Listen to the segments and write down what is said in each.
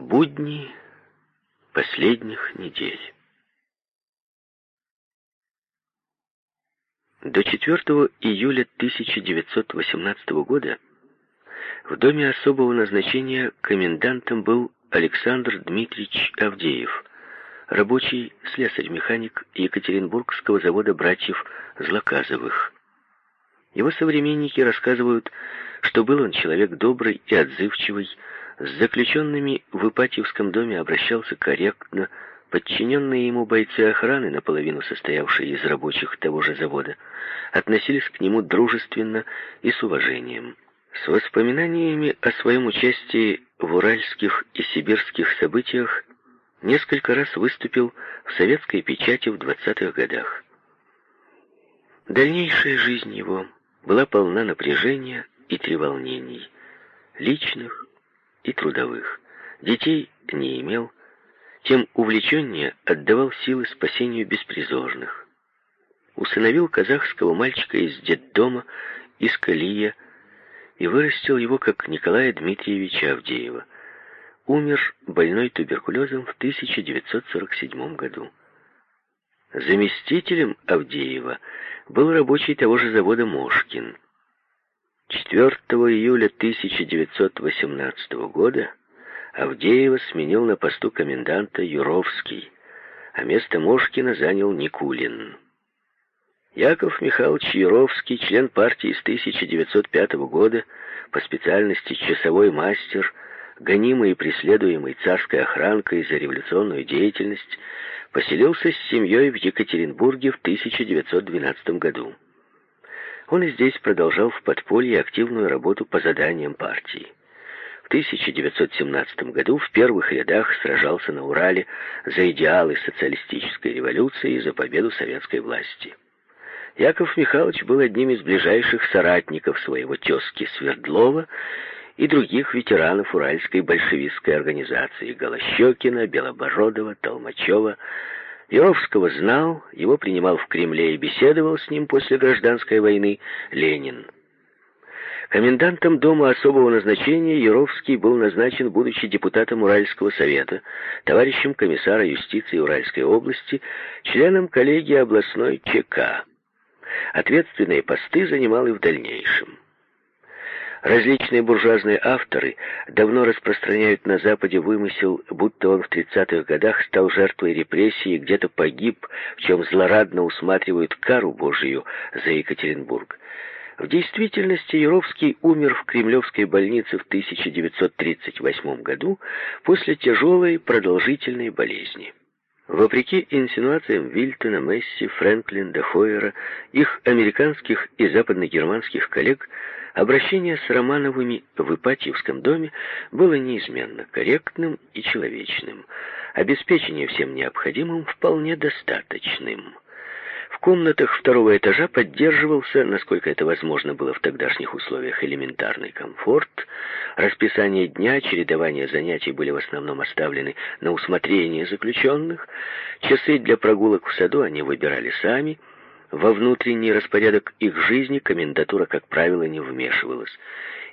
Будни последних недель. До 4 июля 1918 года в доме особого назначения комендантом был Александр Дмитриевич Авдеев, рабочий слесарь-механик Екатеринбургского завода братьев Злоказовых. Его современники рассказывают, что был он человек добрый и отзывчивый, с заключенными в Ипатьевском доме обращался корректно, подчиненные ему бойцы охраны, наполовину состоявшие из рабочих того же завода, относились к нему дружественно и с уважением. С воспоминаниями о своем участии в уральских и сибирских событиях несколько раз выступил в советской печати в 20-х годах. Дальнейшая жизнь его была полна напряжения и треволнений, личных и трудовых. Детей не имел, тем увлеченнее отдавал силы спасению беспризорных. Усыновил казахского мальчика из детдома, из Калия, и вырастил его, как Николая Дмитриевича Авдеева. Умер больной туберкулезом в 1947 году. Заместителем Авдеева был рабочий того же завода Мошкин. 4 июля 1918 года Авдеева сменил на посту коменданта Юровский, а место Мошкина занял Никулин. Яков Михайлович Юровский, член партии с 1905 года, по специальности часовой мастер, гонимый и преследуемый царской охранкой за революционную деятельность, поселился с семьей в Екатеринбурге в 1912 году. Он и здесь продолжал в подполье активную работу по заданиям партии. В 1917 году в первых рядах сражался на Урале за идеалы социалистической революции и за победу советской власти. Яков Михайлович был одним из ближайших соратников своего тезки Свердлова и других ветеранов Уральской большевистской организации Голощекина, Белобородова, Толмачева. Яровского знал, его принимал в Кремле и беседовал с ним после гражданской войны Ленин. Комендантом дома особого назначения Яровский был назначен, будучи депутатом Уральского совета, товарищем комиссара юстиции Уральской области, членом коллегии областной ЧК. Ответственные посты занимал и в дальнейшем. Различные буржуазные авторы давно распространяют на Западе вымысел, будто он в 30-х годах стал жертвой репрессий и где-то погиб, в чем злорадно усматривают кару Божию за Екатеринбург. В действительности Яровский умер в Кремлевской больнице в 1938 году после тяжелой продолжительной болезни. Вопреки инсинуациям Вильтона, Месси, Фрэнклин, Хойера, их американских и западногерманских коллег, обращение с Романовыми в Ипатьевском доме было неизменно корректным и человечным, обеспечение всем необходимым вполне достаточным – комнатах второго этажа поддерживался, насколько это возможно было в тогдашних условиях, элементарный комфорт. Расписание дня, чередование занятий были в основном оставлены на усмотрение заключенных. Часы для прогулок в саду они выбирали сами. Во внутренний распорядок их жизни комендатура, как правило, не вмешивалась.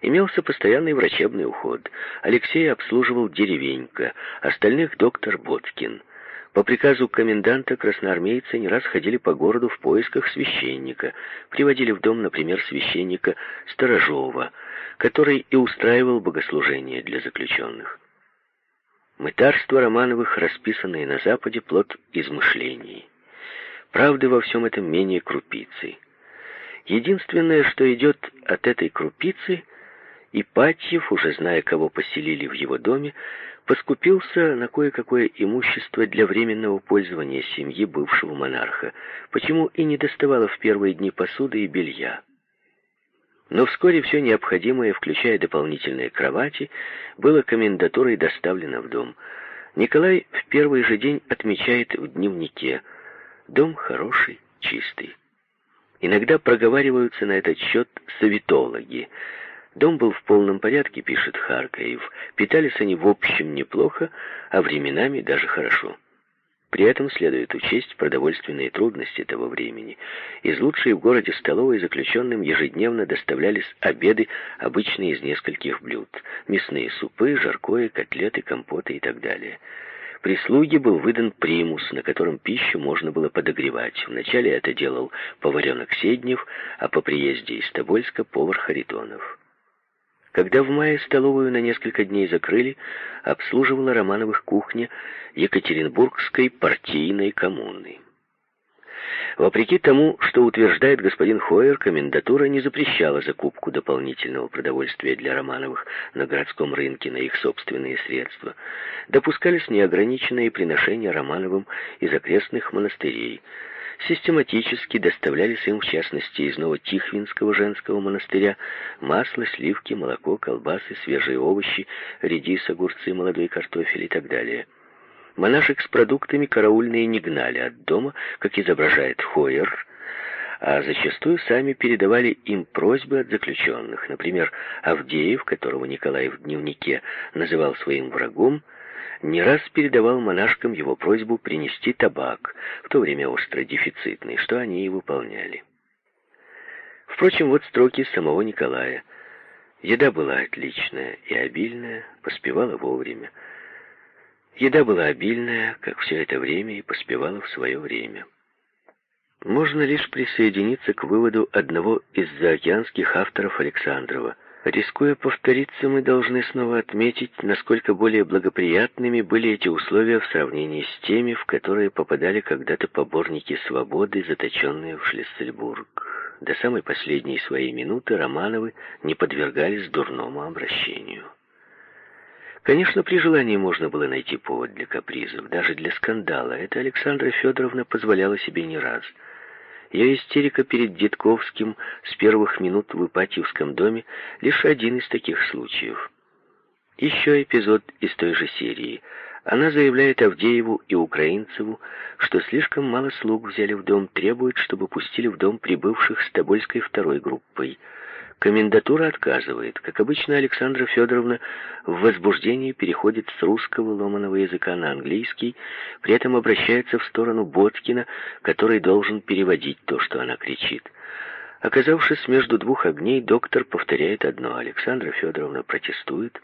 Имелся постоянный врачебный уход. Алексей обслуживал деревенька, остальных доктор Боткин. По приказу коменданта красноармейцы не раз ходили по городу в поисках священника, приводили в дом, например, священника Сторожова, который и устраивал богослужения для заключенных. Мытарство Романовых, расписанное на Западе, плод измышлений. Правды во всем этом менее крупицы. Единственное, что идет от этой крупицы, Ипатьев, уже зная, кого поселили в его доме, поскупился на кое-какое имущество для временного пользования семьи бывшего монарха, почему и не доставало в первые дни посуды и белья. Но вскоре все необходимое, включая дополнительные кровати, было комендатурой доставлено в дом. Николай в первый же день отмечает в дневнике «Дом хороший, чистый». Иногда проговариваются на этот счет советологи – Дом был в полном порядке, пишет Харкаев. Питались они в общем неплохо, а временами даже хорошо. При этом следует учесть продовольственные трудности того времени. Из лучшей в городе столовой заключенным ежедневно доставлялись обеды, обычные из нескольких блюд. Мясные супы, жаркое, котлеты, компоты и так далее. Прислуге был выдан примус, на котором пищу можно было подогревать. Вначале это делал поваренок Седнев, а по приезде из Тобольска повар Харитонов. Когда в мае столовую на несколько дней закрыли, обслуживала Романовых кухня Екатеринбургской партийной коммуны. Вопреки тому, что утверждает господин Хойер, комендатура не запрещала закупку дополнительного продовольствия для Романовых на городском рынке на их собственные средства. Допускались неограниченные приношения Романовым из окрестных монастырей – Систематически доставлялись им, в частности, из Новотихвинского женского монастыря, масло, сливки, молоко, колбасы, свежие овощи, редис, огурцы, молодой картофель и так далее. Монашек с продуктами караульные не гнали от дома, как изображает Хойер, а зачастую сами передавали им просьбы от заключенных. Например, Авдеев, которого Николай в дневнике называл своим врагом, не раз передавал монашкам его просьбу принести табак, в то время остро дефицитный, что они и выполняли. Впрочем, вот строки самого Николая. Еда была отличная и обильная, поспевала вовремя. Еда была обильная, как все это время, и поспевала в свое время. Можно лишь присоединиться к выводу одного из заокеанских авторов Александрова – Рискуя повториться, мы должны снова отметить, насколько более благоприятными были эти условия в сравнении с теми, в которые попадали когда-то поборники свободы, заточенные в Шлиссельбург. До самой последней своей минуты Романовы не подвергались дурному обращению. Конечно, при желании можно было найти повод для капризов, даже для скандала. Это Александра Федоровна позволяла себе не раз – ее истерика перед Дедковским с первых минут в Ипатьевском доме лишь один из таких случаев. Еще эпизод из той же серии. Она заявляет Авдееву и Украинцеву, что слишком мало слуг взяли в дом, требует, чтобы пустили в дом прибывших с Тобольской второй группой – Комендатура отказывает. Как обычно, Александра Федоровна в возбуждении переходит с русского ломаного языка на английский, при этом обращается в сторону Боткина, который должен переводить то, что она кричит. Оказавшись между двух огней, доктор повторяет одно. Александра Федоровна протестует.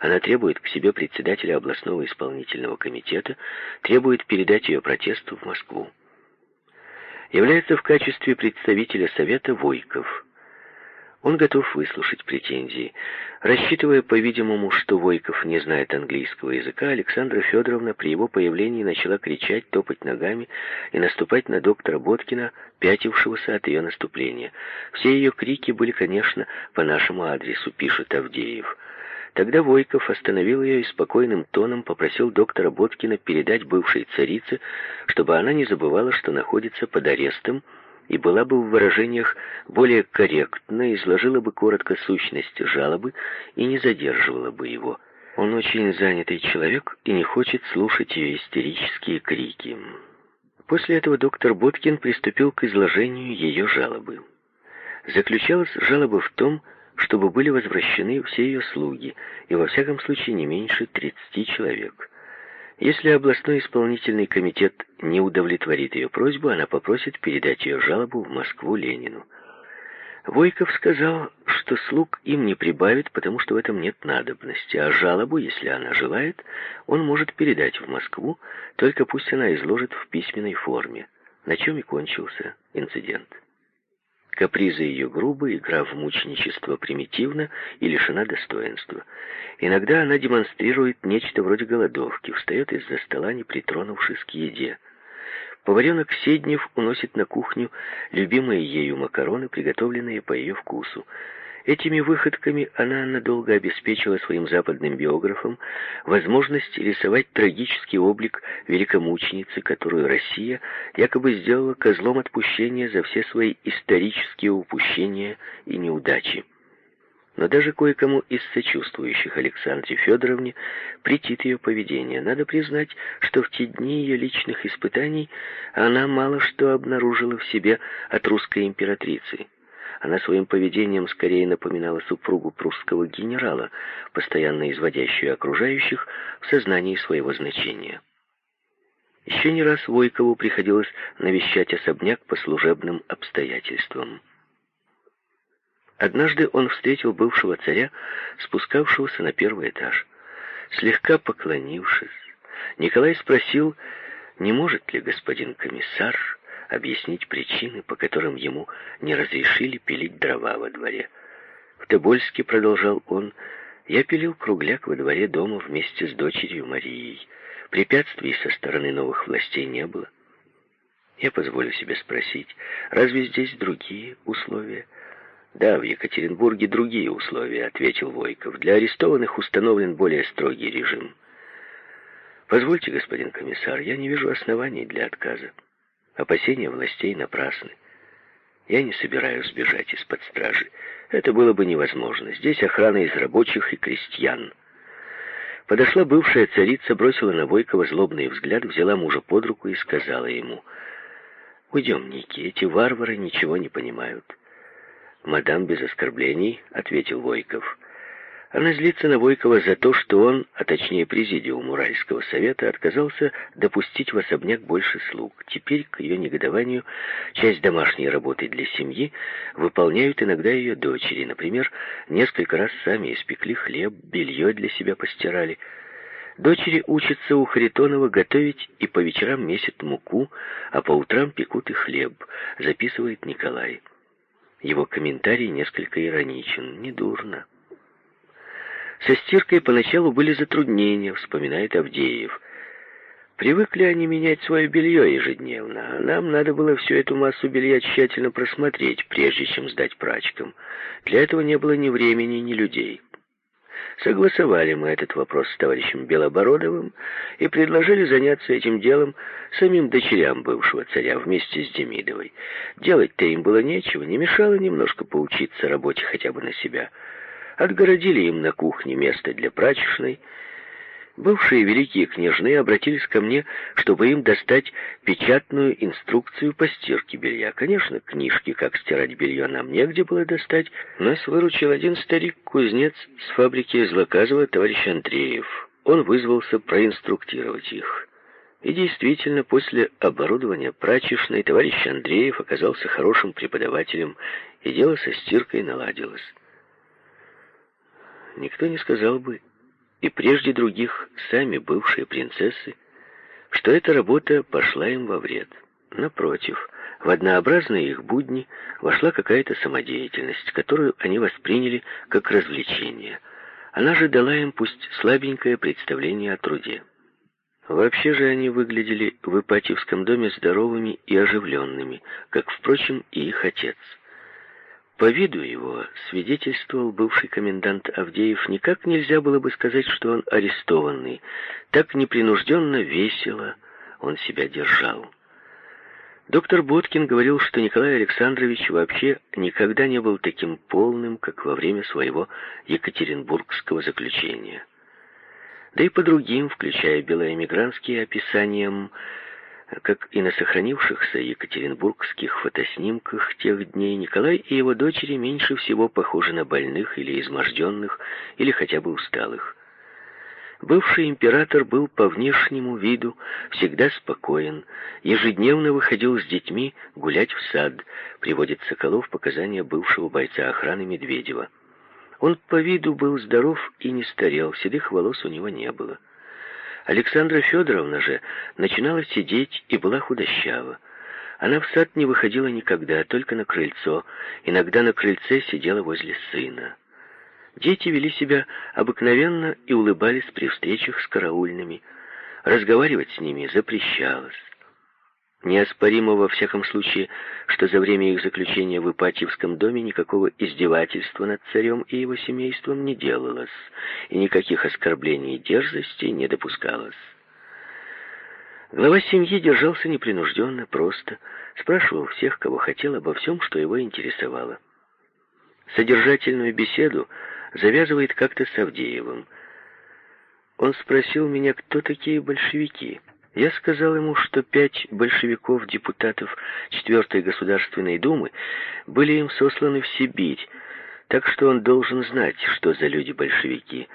Она требует к себе председателя областного исполнительного комитета, требует передать ее протест в Москву. Является в качестве представителя Совета Войков – он готов выслушать претензии. Рассчитывая, по-видимому, что Войков не знает английского языка, Александра Федоровна при его появлении начала кричать, топать ногами и наступать на доктора Боткина, пятившегося от ее наступления. Все ее крики были, конечно, по нашему адресу, пишет Авдеев. Тогда Войков остановил ее и спокойным тоном попросил доктора Боткина передать бывшей царице, чтобы она не забывала, что находится под арестом, и была бы в выражениях более корректна, изложила бы коротко сущность жалобы и не задерживала бы его. Он очень занятый человек и не хочет слушать ее истерические крики. После этого доктор Боткин приступил к изложению ее жалобы. Заключалась жалоба в том, чтобы были возвращены все ее слуги, и во всяком случае не меньше 30 человек. Если областной исполнительный комитет не удовлетворит ее просьбу, она попросит передать ее жалобу в Москву Ленину. Войков сказал, что слуг им не прибавит, потому что в этом нет надобности, а жалобу, если она желает, он может передать в Москву, только пусть она изложит в письменной форме, на чем и кончился инцидент. Капризы ее грубы, игра в мученичество примитивна и лишена достоинства. Иногда она демонстрирует нечто вроде голодовки, встает из-за стола, не притронувшись к еде. Поваренок Седнев уносит на кухню любимые ею макароны, приготовленные по ее вкусу. Этими выходками она надолго обеспечила своим западным биографам возможность рисовать трагический облик великомученицы, которую Россия якобы сделала козлом отпущения за все свои исторические упущения и неудачи. Но даже кое-кому из сочувствующих Александре Федоровне претит ее поведение. Надо признать, что в те дни ее личных испытаний она мало что обнаружила в себе от русской императрицы. Она своим поведением скорее напоминала супругу прусского генерала, постоянно изводящую окружающих в сознании своего значения. Еще не раз Войкову приходилось навещать особняк по служебным обстоятельствам. Однажды он встретил бывшего царя, спускавшегося на первый этаж. Слегка поклонившись, Николай спросил, не может ли господин комиссар объяснить причины, по которым ему не разрешили пилить дрова во дворе. В Тобольске, продолжал он, я пилил кругляк во дворе дома вместе с дочерью Марией. Препятствий со стороны новых властей не было. Я позволю себе спросить, разве здесь другие условия? Да, в Екатеринбурге другие условия, ответил Войков. Для арестованных установлен более строгий режим. Позвольте, господин комиссар, я не вижу оснований для отказа. Опасения властей напрасны. Я не собираюсь сбежать из-под стражи. Это было бы невозможно. Здесь охрана из рабочих и крестьян. Подошла бывшая царица, бросила на Войкова злобный взгляд, взяла мужа под руку и сказала ему, «Уйдем, Ники, эти варвары ничего не понимают». «Мадам, без оскорблений», — ответил Войков, — она злится на Войкова за то, что он, а точнее президиум Уральского совета, отказался допустить в особняк больше слуг. Теперь, к ее негодованию, часть домашней работы для семьи выполняют иногда ее дочери. Например, несколько раз сами испекли хлеб, белье для себя постирали. Дочери учатся у Харитонова готовить и по вечерам месят муку, а по утрам пекут и хлеб, записывает Николай. Его комментарий несколько ироничен. Недурно. Со стиркой поначалу были затруднения, вспоминает Авдеев. Привыкли они менять свое белье ежедневно, а нам надо было всю эту массу белья тщательно просмотреть, прежде чем сдать прачкам. Для этого не было ни времени, ни людей. Согласовали мы этот вопрос с товарищем Белобородовым и предложили заняться этим делом самим дочерям бывшего царя вместе с Демидовой. Делать-то им было нечего, не мешало немножко поучиться работе хотя бы на себя — отгородили им на кухне место для прачечной. Бывшие великие княжны обратились ко мне, чтобы им достать печатную инструкцию по стирке белья. Конечно, книжки, как стирать белье, нам негде было достать. Нас выручил один старик-кузнец с фабрики Злоказова, товарищ Андреев. Он вызвался проинструктировать их. И действительно, после оборудования прачечной товарищ Андреев оказался хорошим преподавателем, и дело со стиркой наладилось никто не сказал бы, и прежде других сами бывшие принцессы, что эта работа пошла им во вред. Напротив, в однообразные их будни вошла какая-то самодеятельность, которую они восприняли как развлечение. Она же дала им пусть слабенькое представление о труде. Вообще же они выглядели в Ипатьевском доме здоровыми и оживленными, как, впрочем, и их отец – по виду его свидетельствовал бывший комендант Авдеев. Никак нельзя было бы сказать, что он арестованный. Так непринужденно, весело он себя держал. Доктор Боткин говорил, что Николай Александрович вообще никогда не был таким полным, как во время своего екатеринбургского заключения. Да и по другим, включая белоэмигрантские описаниям, как и на сохранившихся екатеринбургских фотоснимках тех дней, Николай и его дочери меньше всего похожи на больных или изможденных, или хотя бы усталых. Бывший император был по внешнему виду всегда спокоен, ежедневно выходил с детьми гулять в сад, приводит Соколов показания бывшего бойца охраны Медведева. Он по виду был здоров и не старел, седых волос у него не было. Александра Федоровна же начинала сидеть и была худощава. Она в сад не выходила никогда, только на крыльцо. Иногда на крыльце сидела возле сына. Дети вели себя обыкновенно и улыбались при встречах с караульными. Разговаривать с ними запрещалось. Неоспоримо во всяком случае, что за время их заключения в Ипатьевском доме никакого издевательства над царем и его семейством не делалось, и никаких оскорблений и дерзостей не допускалось. Глава семьи держался непринужденно, просто, спрашивал всех, кого хотел, обо всем, что его интересовало. Содержательную беседу завязывает как-то с Авдеевым. Он спросил меня, кто такие большевики. Я сказал ему, что пять большевиков-депутатов Четвертой Государственной Думы были им сосланы в Сибирь, так что он должен знать, что за люди большевики.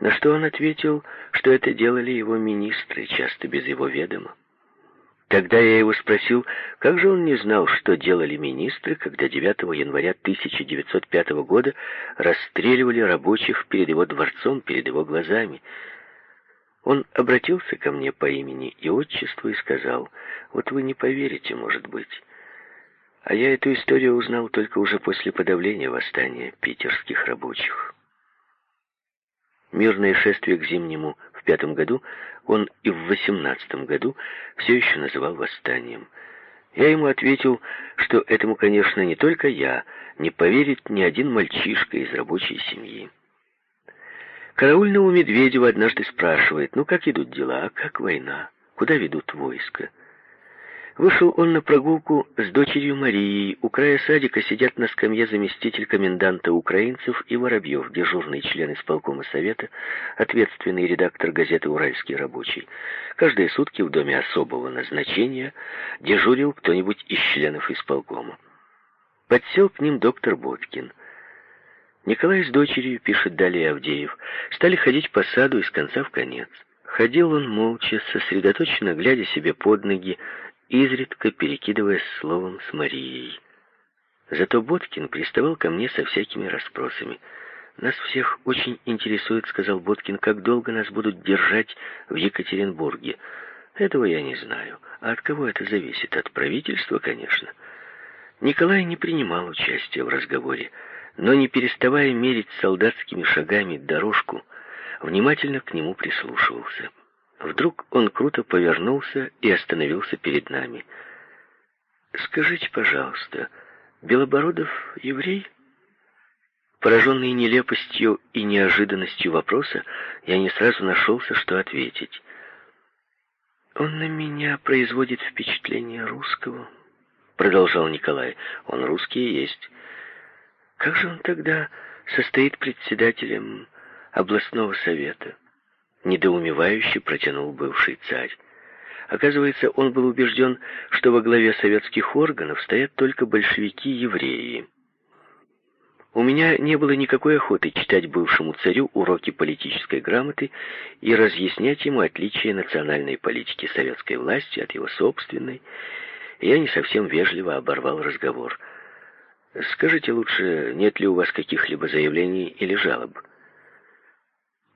На что он ответил, что это делали его министры, часто без его ведома. Тогда я его спросил, как же он не знал, что делали министры, когда 9 января 1905 года расстреливали рабочих перед его дворцом, перед его глазами. Он обратился ко мне по имени и отчеству и сказал, «Вот вы не поверите, может быть». А я эту историю узнал только уже после подавления восстания питерских рабочих. Мирное шествие к Зимнему в пятом году он и в восемнадцатом году все еще называл восстанием. Я ему ответил, что этому, конечно, не только я, не поверит ни один мальчишка из рабочей семьи. Караульного Медведева однажды спрашивает, ну как идут дела, а как война, куда ведут войска? Вышел он на прогулку с дочерью Марией. У края садика сидят на скамье заместитель коменданта украинцев и Воробьев, дежурный член исполкома совета, ответственный редактор газеты «Уральский рабочий». Каждые сутки в доме особого назначения дежурил кто-нибудь из членов исполкома. Подсел к ним доктор Боткин. Николай с дочерью, пишет далее Авдеев, стали ходить по саду из конца в конец. Ходил он молча, сосредоточенно глядя себе под ноги, изредка перекидываясь словом с Марией. Зато Боткин приставал ко мне со всякими расспросами. «Нас всех очень интересует, — сказал Боткин, — как долго нас будут держать в Екатеринбурге. Этого я не знаю. А от кого это зависит? От правительства, конечно». Николай не принимал участия в разговоре, но, не переставая мерить солдатскими шагами дорожку, внимательно к нему прислушивался. Вдруг он круто повернулся и остановился перед нами. «Скажите, пожалуйста, Белобородов еврей?» Пораженный нелепостью и неожиданностью вопроса, я не сразу нашелся, что ответить. «Он на меня производит впечатление русского», — продолжал Николай. «Он русский есть. Как же он тогда состоит председателем областного совета?» недоумевающе протянул бывший царь. Оказывается, он был убежден, что во главе советских органов стоят только большевики-евреи. У меня не было никакой охоты читать бывшему царю уроки политической грамоты и разъяснять ему отличие национальной политики советской власти от его собственной. Я не совсем вежливо оборвал разговор. «Скажите лучше, нет ли у вас каких-либо заявлений или жалоб?»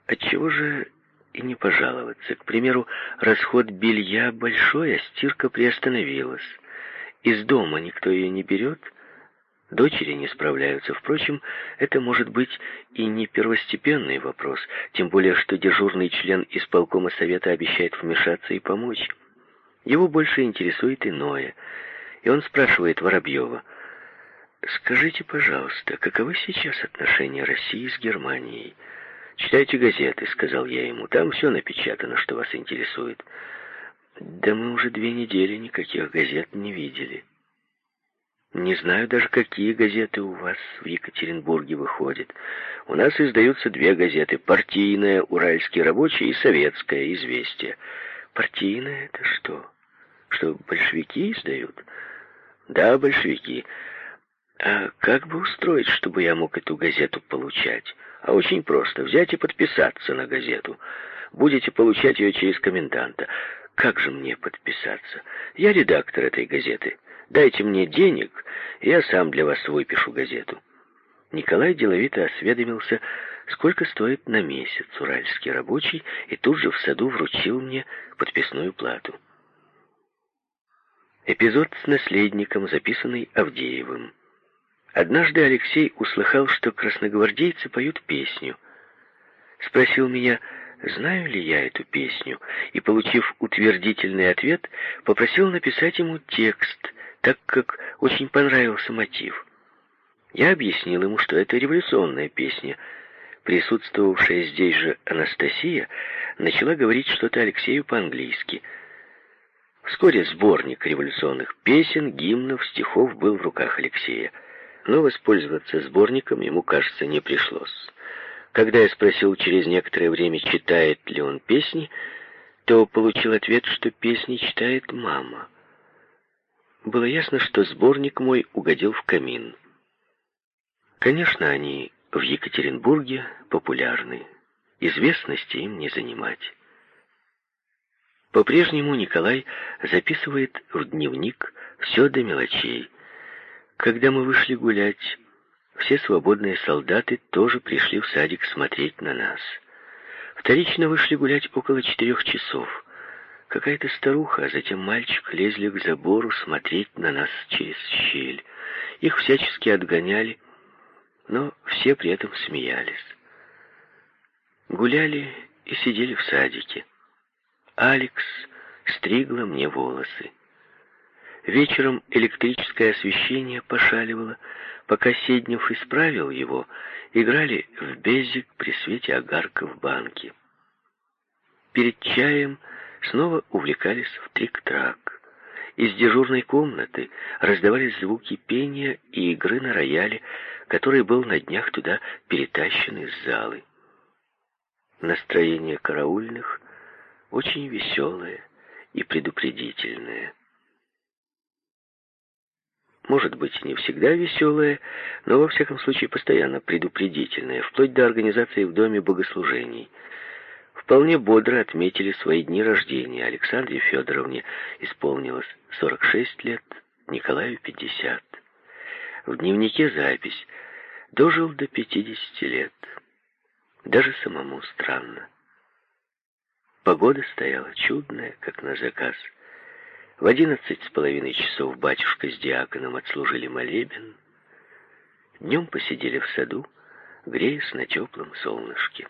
Отчего же и не пожаловаться. К примеру, расход белья большой, а стирка приостановилась. Из дома никто ее не берет, дочери не справляются. Впрочем, это может быть и не первостепенный вопрос, тем более, что дежурный член исполкома совета обещает вмешаться и помочь. Его больше интересует иное, и он спрашивает Воробьева, «Скажите, пожалуйста, каковы сейчас отношения России с Германией?» «Читайте газеты», — сказал я ему. «Там все напечатано, что вас интересует». «Да мы уже две недели никаких газет не видели. Не знаю даже, какие газеты у вас в Екатеринбурге выходят. У нас издаются две газеты. Партийная «Уральский рабочий» и «Советское известие». Партийная — это что? Что, большевики издают? Да, большевики. А как бы устроить, чтобы я мог эту газету получать? А очень просто. Взять и подписаться на газету. Будете получать ее через коменданта. Как же мне подписаться? Я редактор этой газеты. Дайте мне денег, и я сам для вас выпишу газету. Николай деловито осведомился, сколько стоит на месяц уральский рабочий, и тут же в саду вручил мне подписную плату. Эпизод с наследником, записанный Авдеевым. Однажды Алексей услыхал, что красногвардейцы поют песню. Спросил меня, знаю ли я эту песню, и, получив утвердительный ответ, попросил написать ему текст, так как очень понравился мотив. Я объяснил ему, что это революционная песня. Присутствовавшая здесь же Анастасия начала говорить что-то Алексею по-английски. Вскоре сборник революционных песен, гимнов, стихов был в руках Алексея но воспользоваться сборником ему, кажется, не пришлось. Когда я спросил через некоторое время, читает ли он песни, то получил ответ, что песни читает мама. Было ясно, что сборник мой угодил в камин. Конечно, они в Екатеринбурге популярны. Известности им не занимать. По-прежнему Николай записывает в дневник все до мелочей. Когда мы вышли гулять, все свободные солдаты тоже пришли в садик смотреть на нас. Вторично вышли гулять около четырех часов. Какая-то старуха, а затем мальчик лезли к забору смотреть на нас через щель. Их всячески отгоняли, но все при этом смеялись. Гуляли и сидели в садике. Алекс стригла мне волосы. Вечером электрическое освещение пошаливало. Пока Седнев исправил его, играли в безик при свете огарка в банке. Перед чаем снова увлекались в трик-трак. Из дежурной комнаты раздавались звуки пения и игры на рояле, который был на днях туда перетащен из залы. Настроение караульных очень веселое и предупредительное. Может быть, не всегда веселое, но во всяком случае постоянно предупредительное, вплоть до организации в доме богослужений. Вполне бодро отметили свои дни рождения. Александре Федоровне исполнилось 46 лет, Николаю 50. В дневнике запись «Дожил до 50 лет». Даже самому странно. Погода стояла чудная, как на заказ. В одиннадцать с половиной часов батюшка с диаконом отслужили молебен. Днем посидели в саду, греясь на теплом солнышке.